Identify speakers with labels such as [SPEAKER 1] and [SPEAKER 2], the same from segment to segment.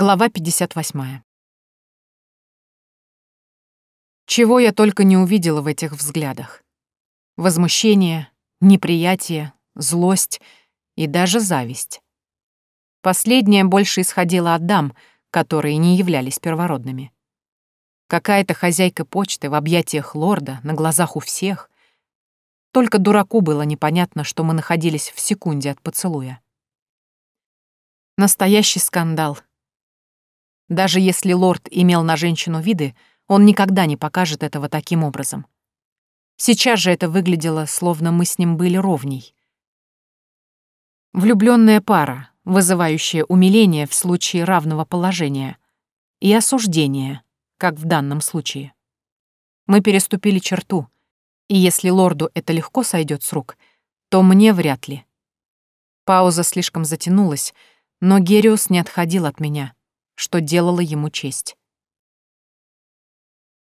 [SPEAKER 1] Глава 58. Чего я только не увидела в этих взглядах. Возмущение, неприятие, злость и даже зависть. Последнее больше исходило от дам, которые не являлись первородными. Какая-то хозяйка почты в объятиях лорда, на глазах у всех. Только дураку было непонятно, что мы находились в секунде от поцелуя. Настоящий скандал — даже если лорд имел на женщину виды, он никогда не покажет этого таким образом. Сейчас же это выглядело, словно мы с ним были ровней. Влюбленная пара, вызывающая умиление в случае равного положения, и осуждение, как в данном случае. Мы переступили черту, и если лорду это легко сойдет с рук, то мне вряд ли. Пауза слишком затянулась, но Гериус не отходил от меня — что делало ему честь.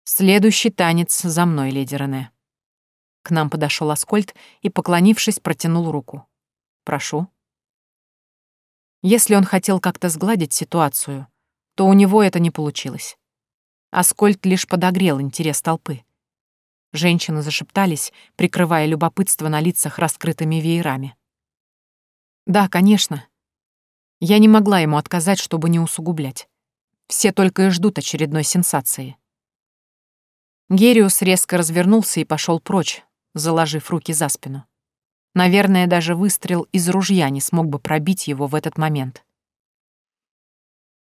[SPEAKER 1] «Следующий танец за мной, леди Рене». К нам подошел Аскольд и, поклонившись, протянул руку. «Прошу». Если он хотел как-то сгладить ситуацию, то у него это не получилось. Аскольд лишь подогрел интерес толпы. Женщины зашептались, прикрывая любопытство на лицах раскрытыми веерами. «Да, конечно», я не могла ему отказать, чтобы не усугублять. Все только и ждут очередной сенсации. Гериус резко развернулся и пошел прочь, заложив руки за спину. Наверное, даже выстрел из ружья не смог бы пробить его в этот момент.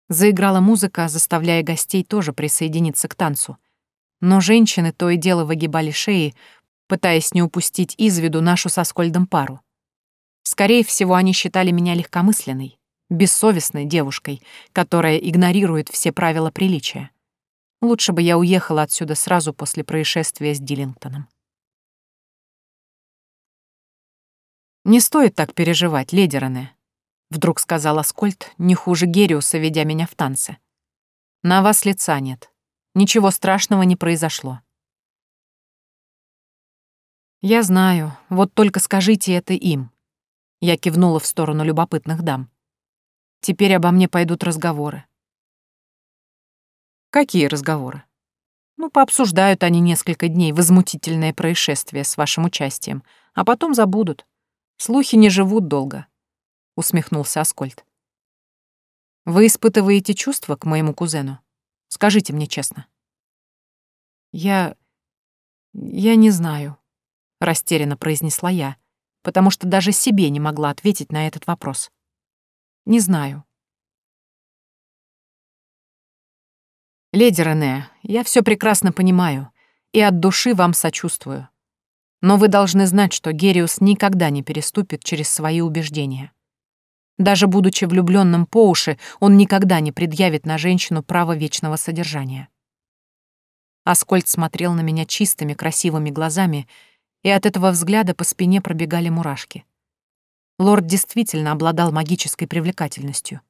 [SPEAKER 1] Заиграла музыка, заставляя гостей тоже присоединиться к танцу. Но женщины то и дело выгибали шеи, пытаясь не упустить из виду нашу со Скольдом пару. Скорее всего, они считали меня легкомысленной бессовестной девушкой, которая игнорирует все правила приличия. Лучше бы я уехала отсюда сразу после происшествия с Диллингтоном. «Не стоит так переживать, леди Рене», — вдруг сказал Аскольд, не хуже Гериуса, ведя меня в танце. «На вас лица нет. Ничего страшного не произошло». «Я знаю, вот только скажите это им». Я кивнула в сторону любопытных дам. Теперь обо мне пойдут разговоры. Какие разговоры? Ну, пообсуждают они несколько дней возмутительное происшествие с вашим участием, а потом забудут. Слухи не живут долго, — усмехнулся Аскольд. Вы испытываете чувства к моему кузену? Скажите мне честно. Я... я не знаю, — растерянно произнесла я, потому что даже себе не могла ответить на этот вопрос. Не знаю. Леди Рене, я все прекрасно понимаю и от души вам сочувствую. Но вы должны знать, что Гериус никогда не переступит через свои убеждения. Даже будучи влюбленным по уши, он никогда не предъявит на женщину право вечного содержания. Аскольд смотрел на меня чистыми, красивыми глазами, и от этого взгляда по спине пробегали мурашки. Лорд действительно обладал магической привлекательностью.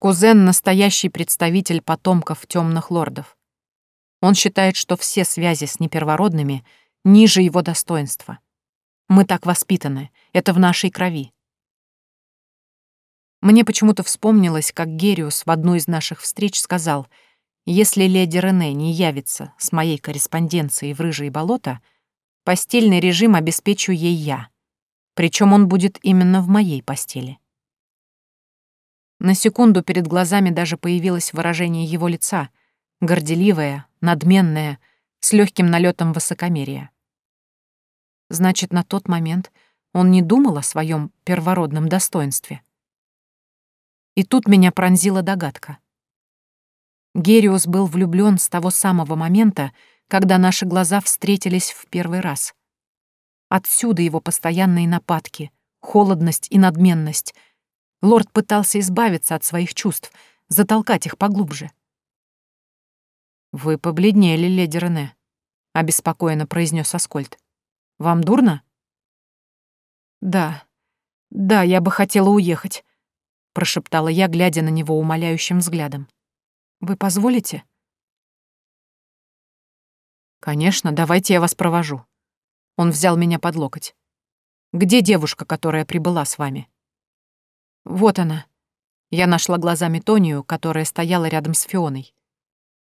[SPEAKER 1] Кузен — настоящий представитель потомков темных лордов. Он считает, что все связи с непервородными ниже его достоинства. Мы так воспитаны, это в нашей крови. Мне почему-то вспомнилось, как Гериус в одну из наших встреч сказал, если леди Рене не явится с моей корреспонденцией в Рыжие болота — Постельный режим обеспечу ей я. Причем он будет именно в моей постели. На секунду перед глазами даже появилось выражение его лица, горделивое, надменное, с легким налетом высокомерия. Значит, на тот момент он не думал о своем первородном достоинстве. И тут меня пронзила догадка. Гериус был влюблен с того самого момента, когда наши глаза встретились в первый раз. Отсюда его постоянные нападки, холодность и надменность. Лорд пытался избавиться от своих чувств, затолкать их поглубже. «Вы побледнели, леди Рене», — обеспокоенно произнес Аскольд. «Вам дурно?» «Да, да, я бы хотела уехать», — прошептала я, глядя на него умоляющим взглядом. «Вы позволите?» «Конечно, давайте я вас провожу». Он взял меня под локоть. «Где девушка, которая прибыла с вами?» «Вот она». Я нашла глазами Тонию, которая стояла рядом с Фионой.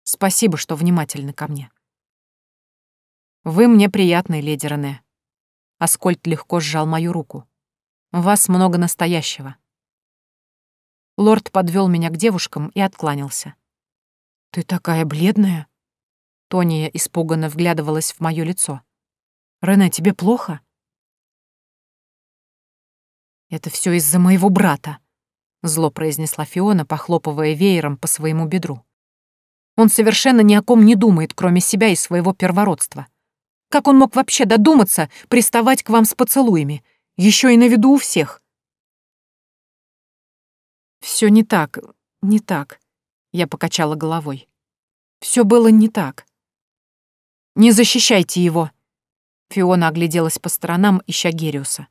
[SPEAKER 1] Спасибо, что внимательны ко мне. Вы мне приятны, леди Рене. Аскольд легко сжал мою руку. Вас много настоящего. Лорд подвел меня к девушкам и откланялся. «Ты такая бледная!» Тония испуганно вглядывалась в мое лицо. «Рене, тебе плохо?» «Это все из-за моего брата», — зло произнесла Фиона, похлопывая веером по своему бедру. «Он совершенно ни о ком не думает, кроме себя и своего первородства. Как он мог вообще додуматься приставать к вам с поцелуями, еще и на виду у всех?» Все не так, не так», — я покачала головой. Все было не так. «Не защищайте его!» Фиона огляделась по сторонам, ища Гериуса.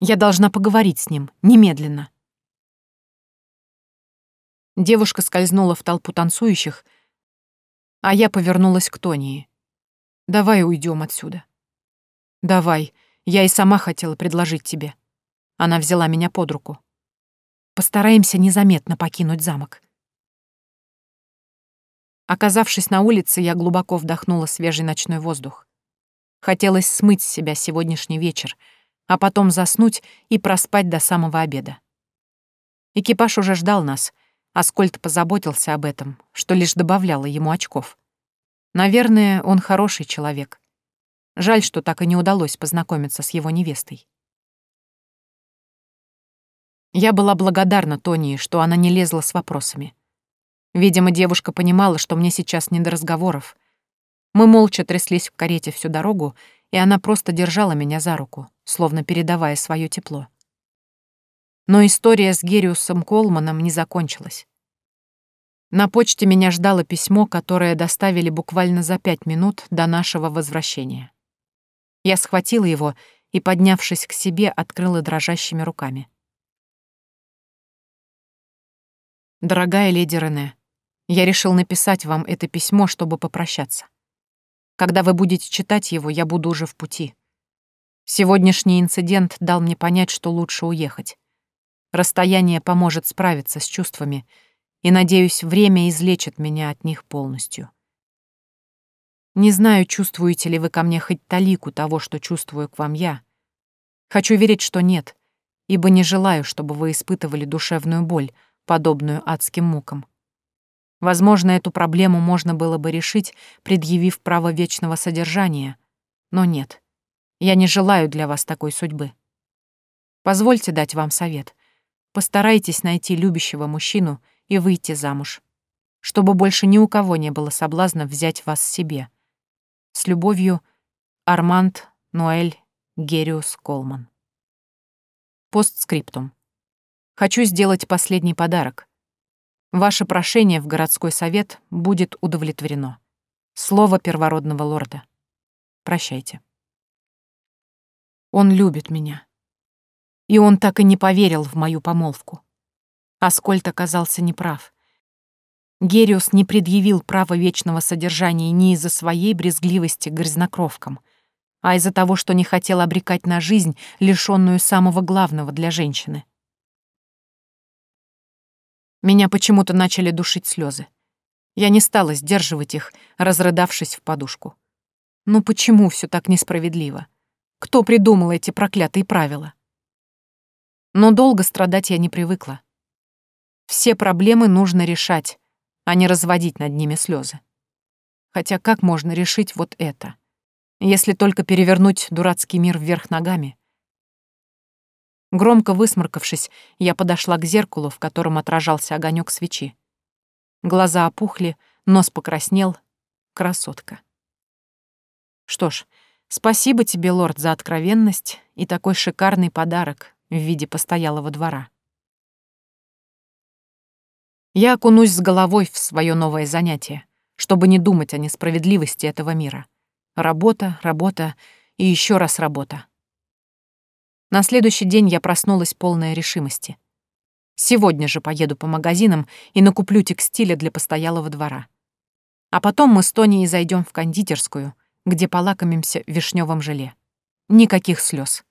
[SPEAKER 1] Я должна поговорить с ним, немедленно. Девушка скользнула в толпу танцующих, а я повернулась к Тонии. «Давай уйдем отсюда». «Давай, я и сама хотела предложить тебе». Она взяла меня под руку. «Постараемся незаметно покинуть замок». Оказавшись на улице, я глубоко вдохнула свежий ночной воздух. Хотелось смыть с себя сегодняшний вечер — а потом заснуть и проспать до самого обеда. Экипаж уже ждал нас. Аскольд позаботился об этом, что лишь добавляло ему очков. Наверное, он хороший человек. Жаль, что так и не удалось познакомиться с его невестой. Я была благодарна Тонии, что она не лезла с вопросами. Видимо, девушка понимала, что мне сейчас не до разговоров. Мы молча тряслись в карете всю дорогу, и она просто держала меня за руку, словно передавая свое тепло. Но история с Гериусом Колманом не закончилась. На почте меня ждало письмо, которое доставили буквально за пять минут до нашего возвращения. Я схватила его и, поднявшись к себе, открыла дрожащими руками. «Дорогая леди Рене, я решил написать вам это письмо, чтобы попрощаться. Когда вы будете читать его, я буду уже в пути. Сегодняшний инцидент дал мне понять, что лучше уехать. Расстояние поможет справиться с чувствами, и, надеюсь, время излечит меня от них полностью. Не знаю, чувствуете ли вы ко мне хоть талику того, что чувствую к вам я. Хочу верить, что нет, ибо не желаю, чтобы вы испытывали душевную боль, подобную адским мукам. Возможно, эту проблему можно было бы решить, предъявив право вечного содержания, но нет. Я не желаю для вас такой судьбы. Позвольте дать вам совет. Постарайтесь найти любящего мужчину и выйти замуж, чтобы больше ни у кого не было соблазна взять вас себе. С любовью, Арманд Ноэль Гериус Колман. Постскриптум. Хочу сделать последний подарок. Ваше прошение в городской совет будет удовлетворено. Слово первородного лорда. Прощайте. Он любит меня. И он так и не поверил в мою помолвку. Аскольд оказался неправ. Гериус не предъявил права вечного содержания не из-за своей брезгливости к грязнокровкам, а из-за того, что не хотел обрекать на жизнь, лишенную самого главного для женщины меня почему-то начали душить слезы. Я не стала сдерживать их, разрыдавшись в подушку. Ну почему все так несправедливо? Кто придумал эти проклятые правила? Но долго страдать я не привыкла. Все проблемы нужно решать, а не разводить над ними слезы. Хотя как можно решить вот это? Если только перевернуть дурацкий мир вверх ногами. Громко высморкавшись, я подошла к зеркалу, в котором отражался огонек свечи. Глаза опухли, нос покраснел. Красотка. Что ж, спасибо тебе, лорд, за откровенность и такой шикарный подарок в виде постоялого двора. Я окунусь с головой в свое новое занятие, чтобы не думать о несправедливости этого мира. Работа, работа и еще раз работа. На следующий день я проснулась полная решимости. Сегодня же поеду по магазинам и накуплю текстиля для постоялого двора. А потом мы с Тонией зайдем в кондитерскую, где полакомимся вишневым желе. Никаких слез.